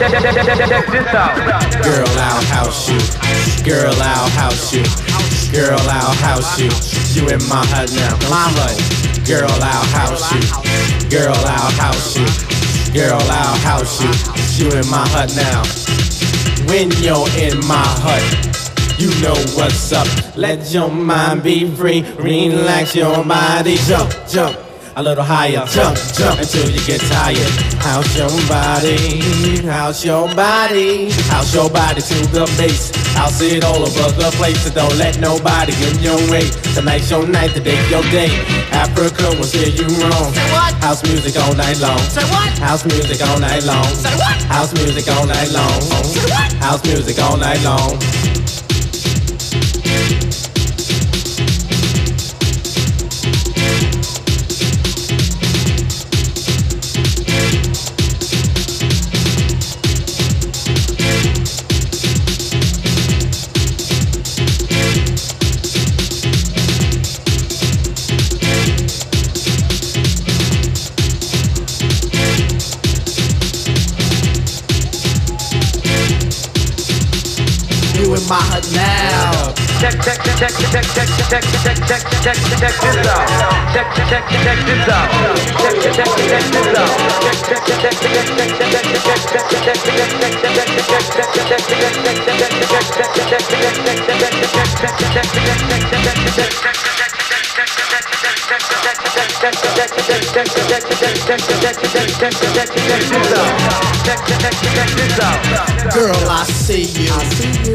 Girl, I'll house you. Girl, I'll house you. Girl, I'll house you. You in my hut now. My hut. Girl, I'll house you. Girl, I'll house you. Girl, I'll house you. You in my hut now. When you're in my hut, you know what's up. Let your mind be free. Relax your body. Jump, jump a little higher. Jump, jump until you get tired. House your body, house your body, house your body to the bass. I'll see it all over the place, so don't let nobody get in your way. Tonight's your night, today your day. Africa will steer you wrong. Say what? House music all night long. Say what? House music all night long. Say what? House music all night long. Say what? House music all night long. Now. Check, check, check, check, check, check, check, check, check, check, check, check this out. Check, check, check, check this out. Check, check, check, check this out. Check, check, check, check, check, check, check, check, Girl, I see you.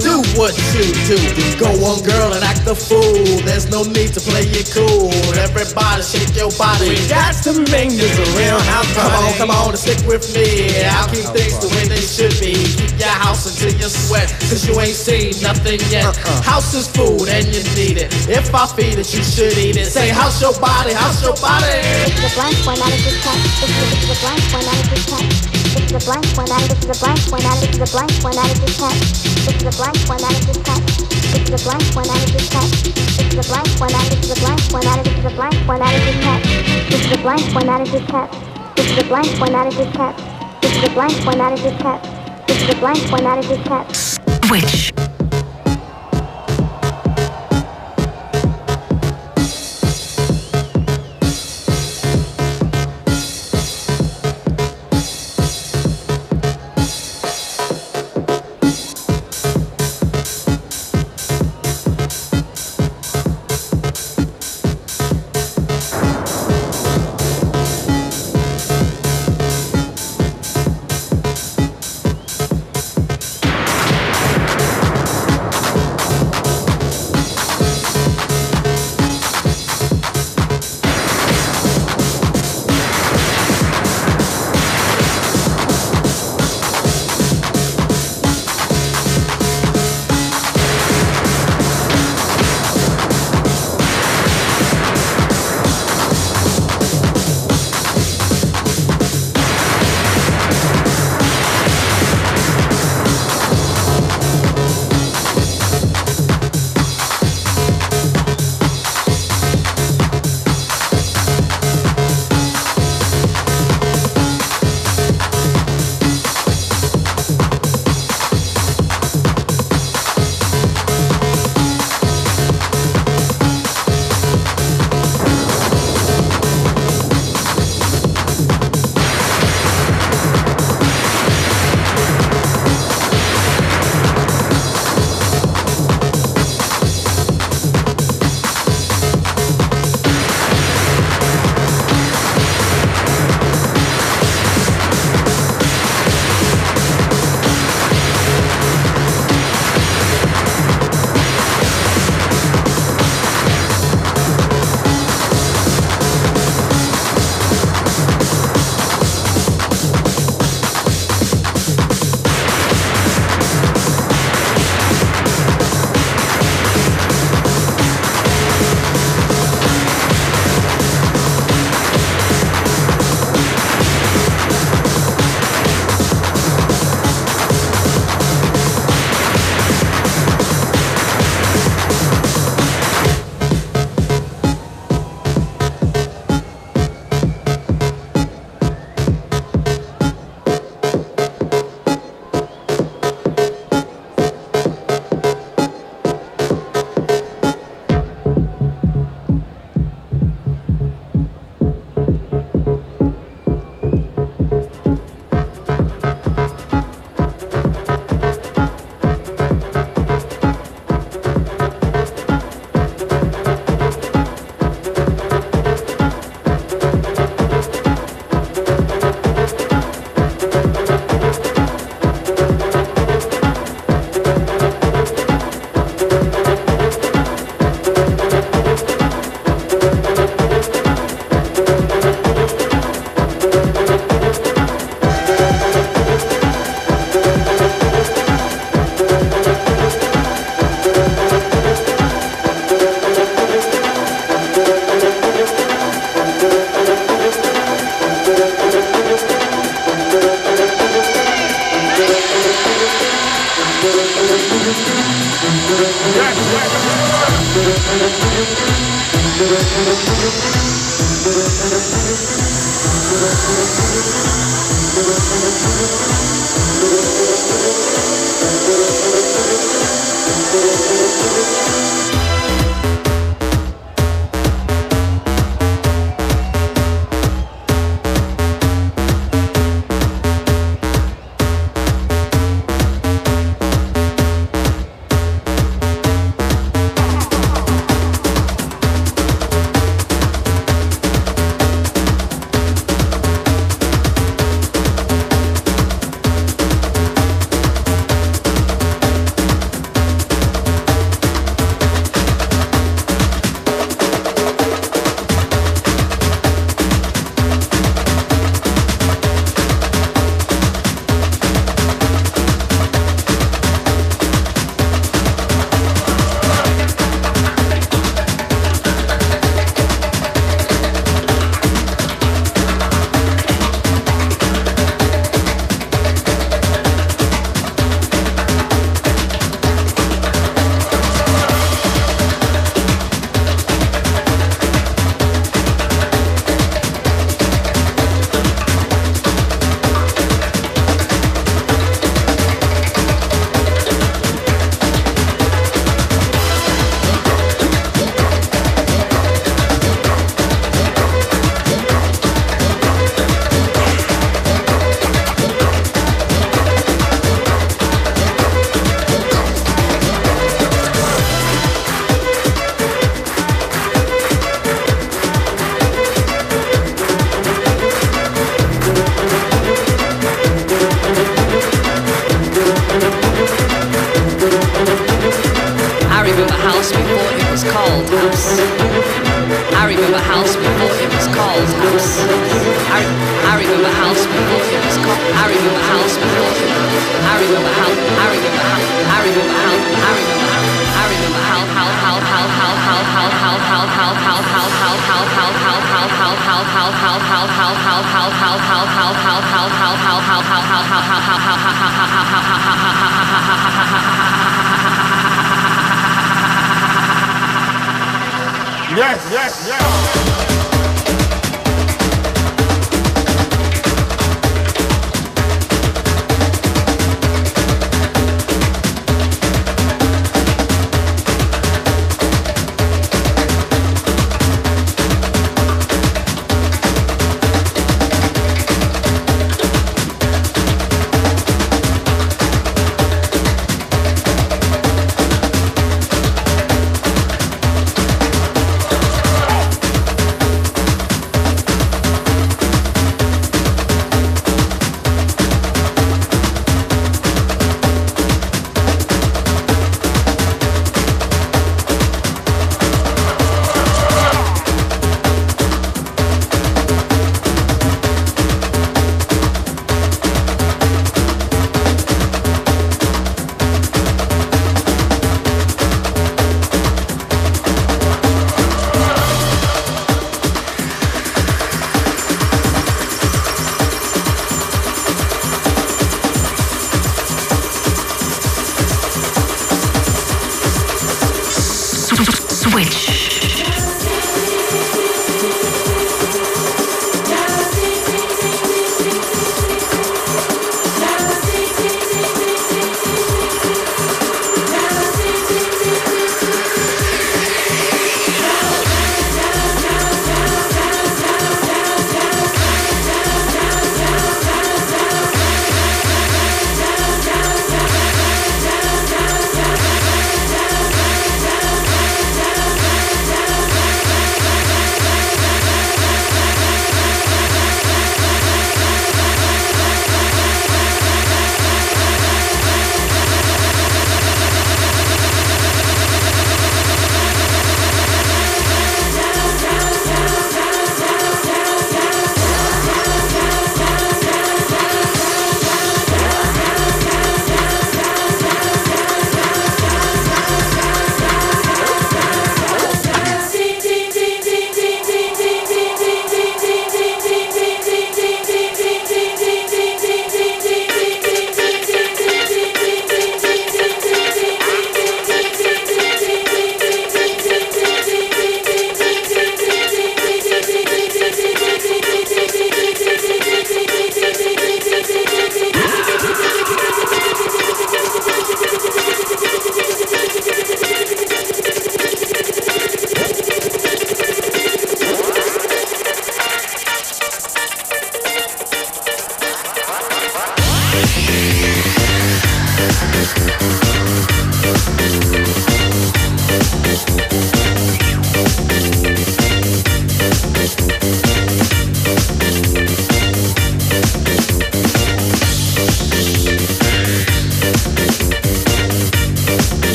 Do what you do. Go on, girl, and act the fool. There's no need to play it cool. Everybody shake your body. We Got to make this a real house Come on, come on, and stick with me. I'll keep things the way they should be. Keep your house until you sweat, cause you ain't seen nothing yet. Uh-uh. House is food and you need it. If I feed it, you should eat it. Say, house your body, house your body. This is a blank one out of this cut. This is, a blank one out of this cut. This is a blank one out of this is a blank one out of this is a blank one out of this cut. This is a blank one out of this cut. This is a blank one out of this cut. This is a blank one out of this is a blank one out of this is a blank one out of this cut. This is a blank one out of this cut. This is a blank one out of this cut. This is a blank one out of this cut. This is a blank one out of this cut. Switch.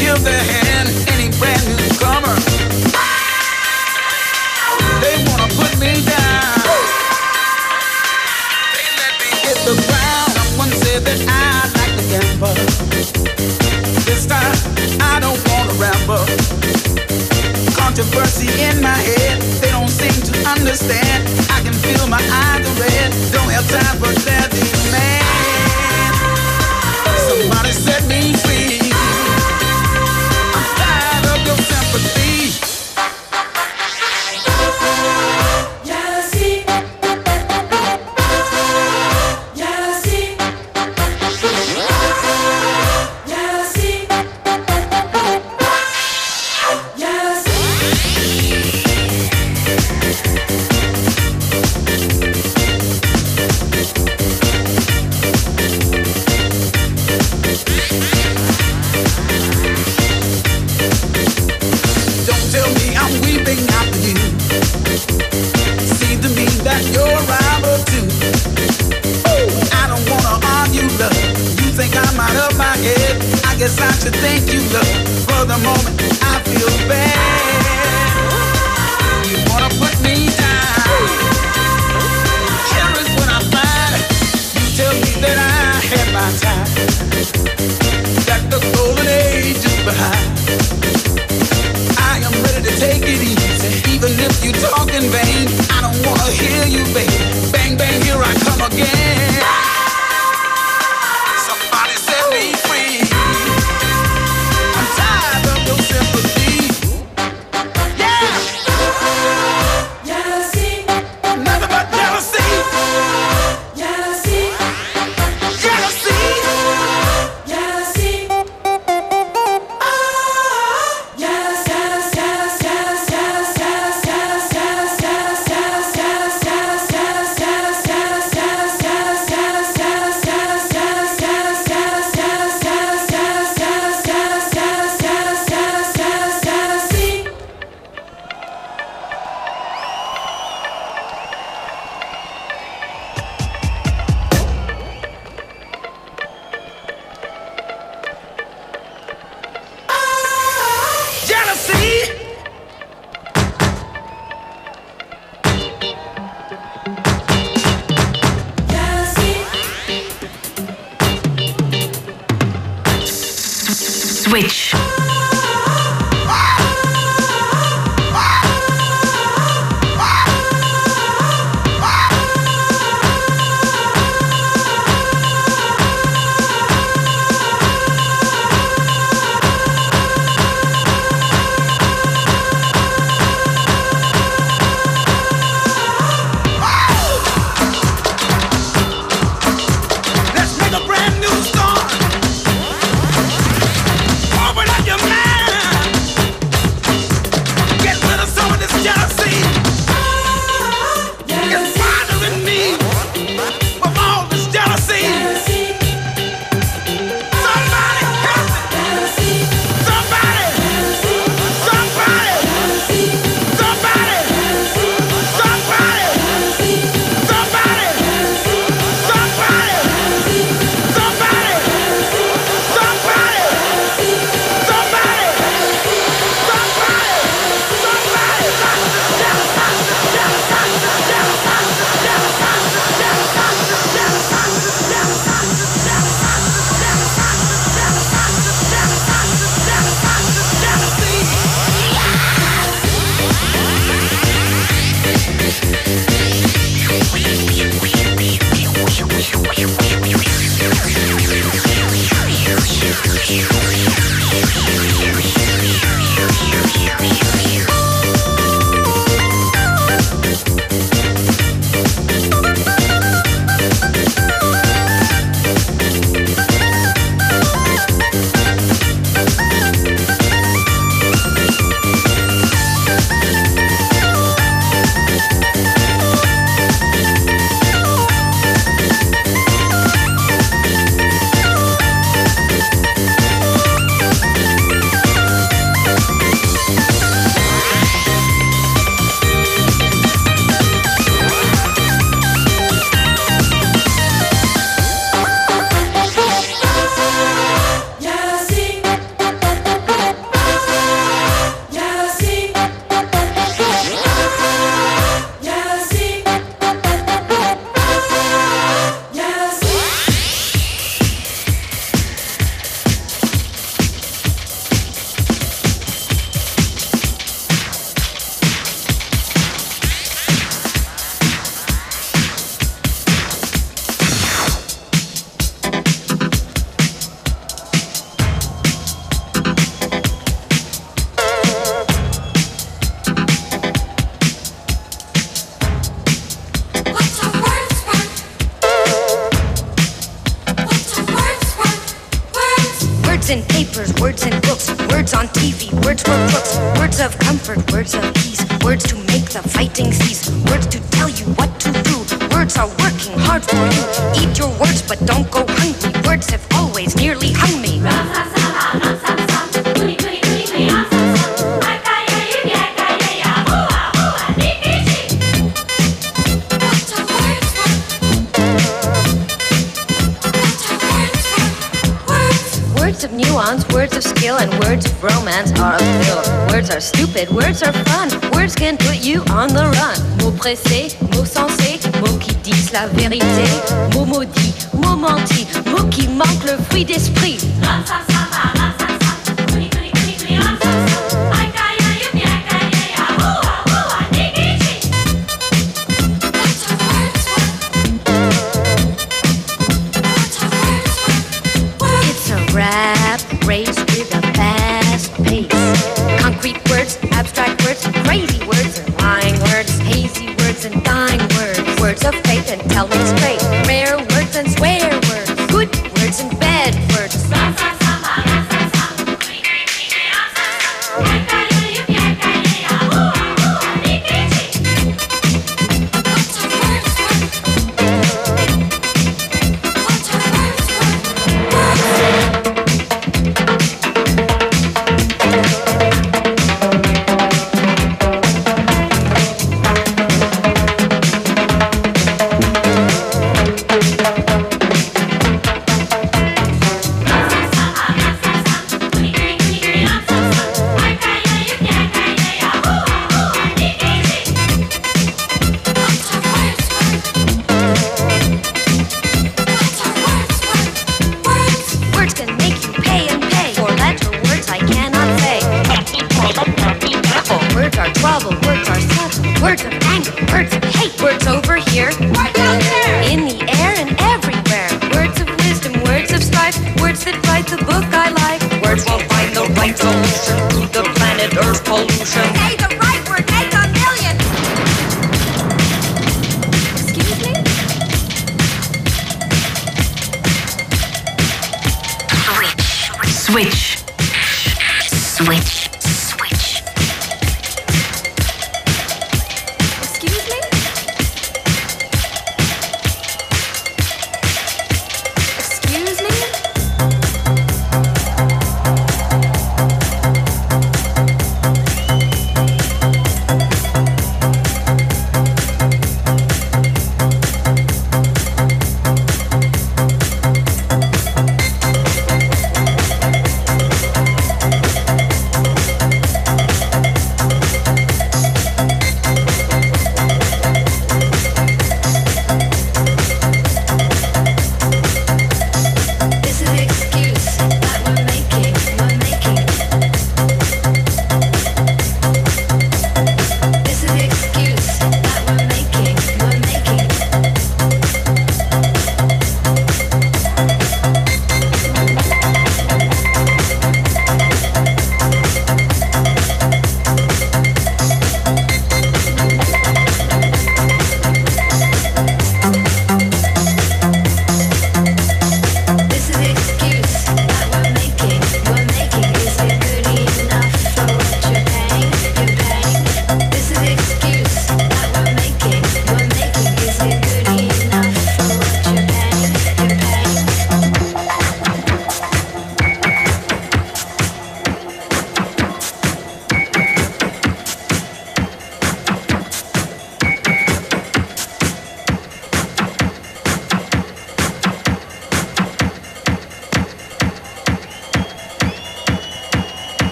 give their hand any brand new comer. They wanna put me down. They let me hit the ground. Someone said that I like to gamble. This time I don't wanna ramble. Controversy in my head, they don't seem to understand. I can feel my eyes are red. Don't have time for that. babe. I don't wanna hear you, babe. and words of romance are a absurd. Words are stupid, words are fun. Words can put you on the run. Mots pressés, mots sensés, mots qui disent la vérité. Mots maudits, mots mentis, mots qui manquent le fruit d'esprit. Non, ça, ça, ça,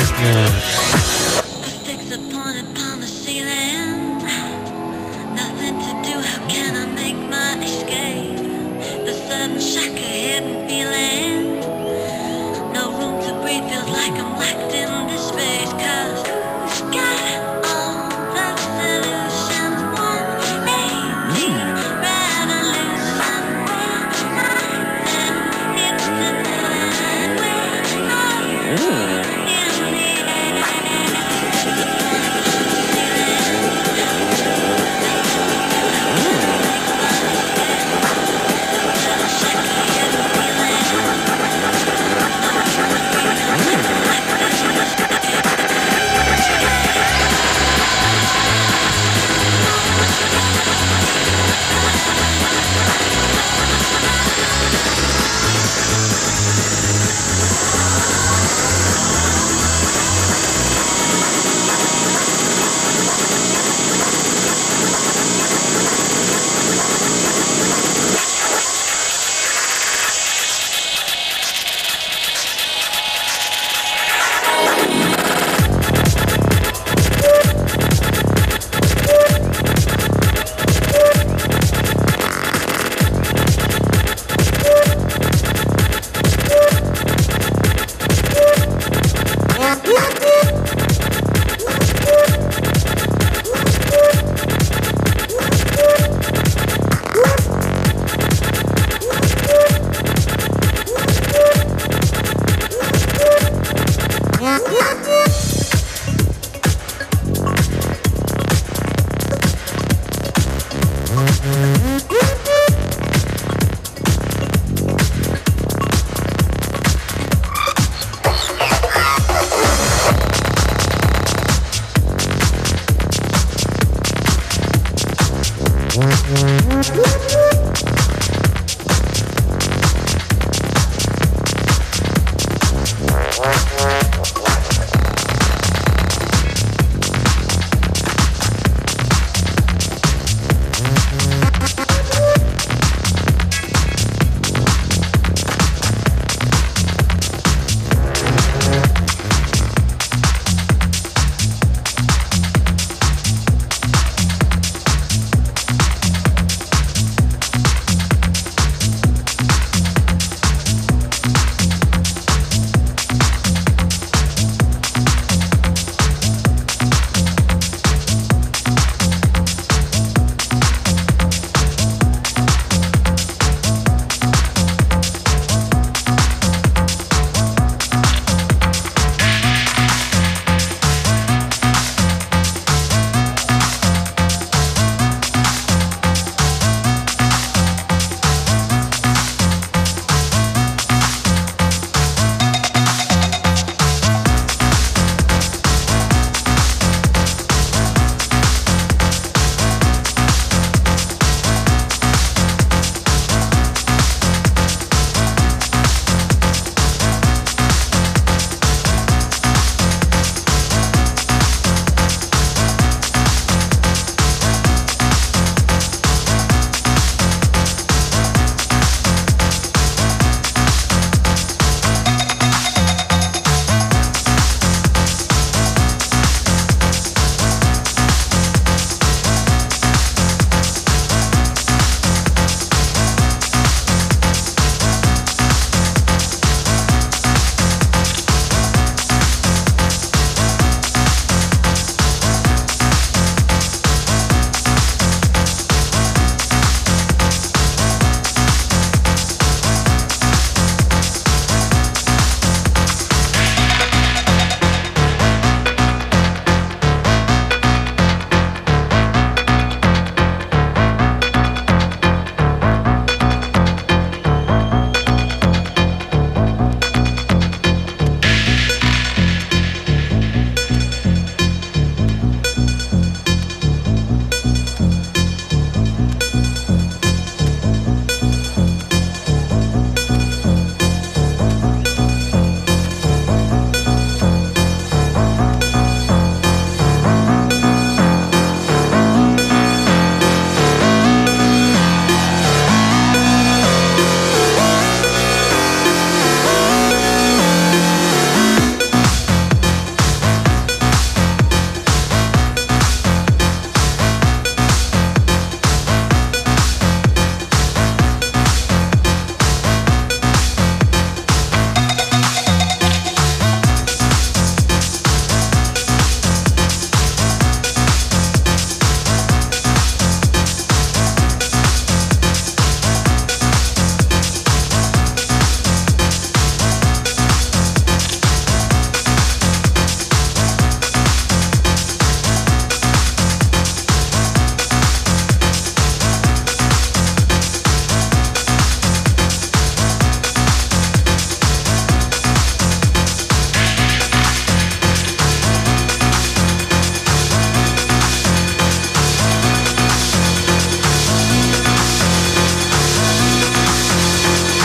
Música